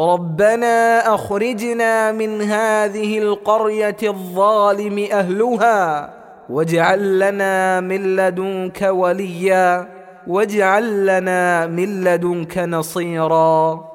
ربنا أخرجنا من هذه القرية الظالم أهلها واجعل لنا من لدنك وليا واجعل لنا من لدنك نصيرا